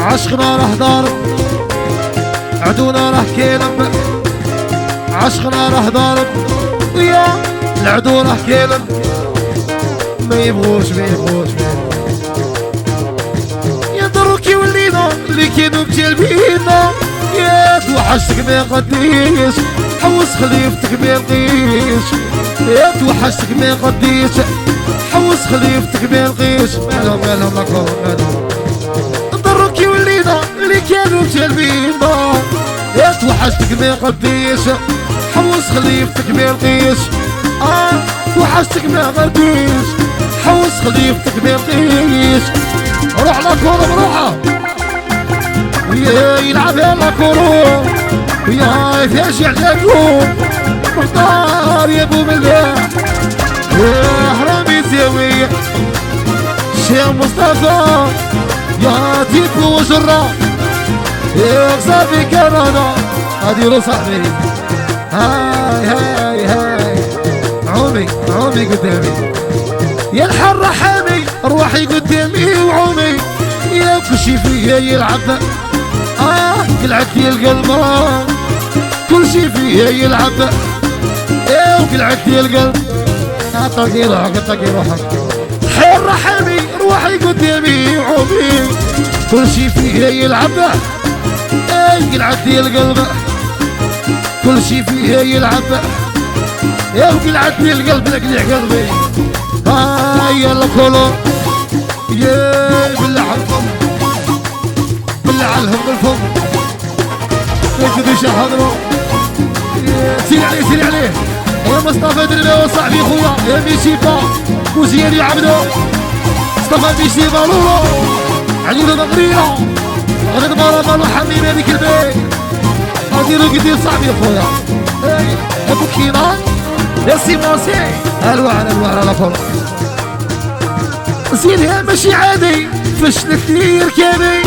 عشقنا راه ضارب عدونا راه كيلم. عشقنا راه ضارب يا العدو راه كيلم. ما يبغوش ما يبغوش يا دروكي ولينا اللي كانوا مجلبينا يا توحشتك ما قديش حوس خليفتك ما يلقيش. يا توحشتك ما قديش حوس خليفتك ما يلقيش. مالهم مالهم مالهم مالهم. مجلبينا يا توحشتك ما قديش حوس خليفتك ما يلقيش آه توحشتك ما قديش حوس خليفتك ما يلقيش روح على كورة بروحه يا يلعب يلا كورة يا فيش يعجبكم مختار يا ابو مليح يا حرامي زاوية شيخ مصطفى يا تيكو وجرة يا صافي كندا هادي رو صاحبي هاي هاي هاي عومي عومي قدامي يا الحر حامي روحي قدامي وعومي يا كل شي فيا يلعب آه قلعت لي القلب آه. كل شي فيا يلعب يا وقلعت لي القلب طاقي روحك طاقي روحك حر حامي روحي قدامي وعومي كل شي فيا يلعب اي قلعت لي القلب. كل شي فيا يلعب. يا وقلعت لي القلب لقلع قلبي. هاي يلا كلو يا بالله على الفم. بالله على الهم الفم يكتب يشهدوا سير عليه سير عليه. يا مصطفى دربي وصاحبي خويا. يا ميشيبا وزياد يعبدو مصطفى ميشيبا لولو. علينا مغرية غدا بارا مالو حميم هذيك البيت. غادي قدير صاحبي خويا. أبو كينا. يا سي موسي الوعر الوعر على فوق زينها ماشي عادي. فشلت لي ركابي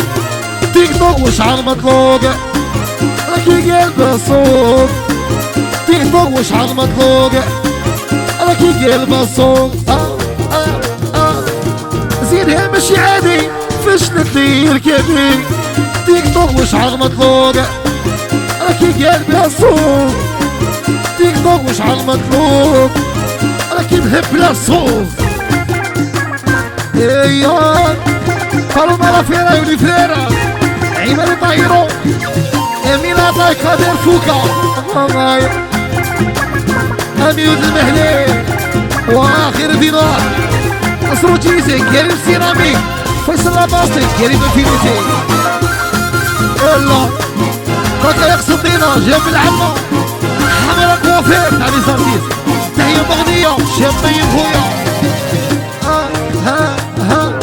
تيك توك وشعر مطلوق راكي قلب الصوت تيك توك وشعر مطلوق راكي قلب الصوت آه آه آه. زينها ماشي عادي. فشلت لي ركابي توك وشعر مطلوق راكي قلب الصوت تيك توك وشعر مطلوب راكي مهب لا الصوت إيوه. قالوا مرة فيرا يولي فيرا عمالي طايرو. امينة طاي قادر فوكا اميود المهلي وآخر دينار أسرو جيزي كريم سيراميك فيصل لاباستي كريم انفينيتي يلا بكا يقصد دينا جاب العمة حمل كوافير تاع لي زارتيز تحية مغنية. شابين خويا. ها ها ها.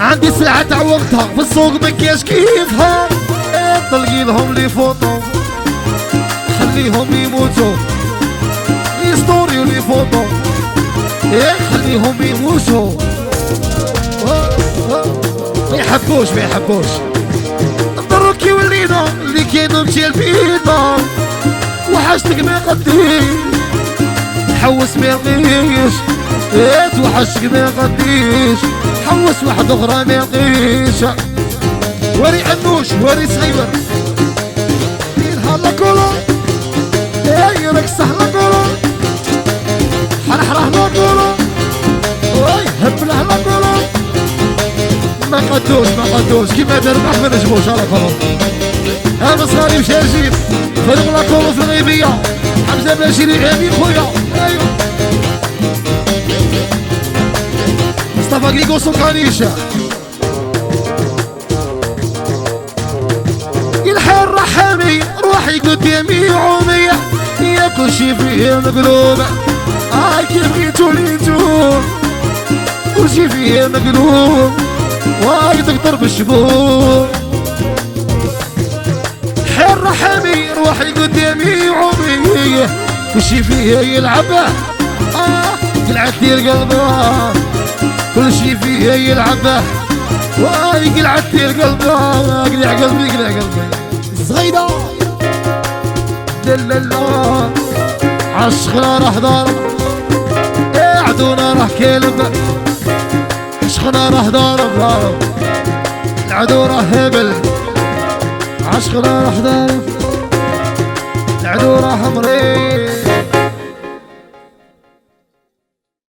عندي سلعة وقتها. في السوق مكياش كيفها إيه، طلقي لهم لي فوطو خليهم يموتوا لي ستوري ولي فوطو إيه خليهم يموتوا ما يحبوش ما يحبوش. ولينا اللي كانوا مشي البيضة وحشتك ما قديش حوس ما يلقيش إيه توحشتك ما قديش حوس واحد أخرى ما يلقيش وري عنوش وري صغير. هلا كولو. إيه راك سهلا كولو. حرحره لا كولو. واي هب له لا كولو. ما قدوش ما قدوش. كيما دار ما نجموش على كولو هذا صغاري مشارجين فريق لا كولو في الغيبيه حمزه باشري هادي خويا. ايوا مصطفى كيكو سكانيشا الحر رحمي روحي قدامي عومية يا كل شي فيه مقلوبة. هاي كيف جيتو ليتو كل شي فيه مقلوب. واي تقدر بالشبوب عومية كل شي فيه يلعبه آه قلعت لي القلب آه كل شي فيه يلعبه واي قلعت لي القلب قلع قلبي قلع قلبي. صغيرة لا لا لا. عشقنا راه ضارب إيه عدونا راه كلب. عشقنا ضارب ضارب العدو راه هبل. عشقنا راه ضارب عدوره مريض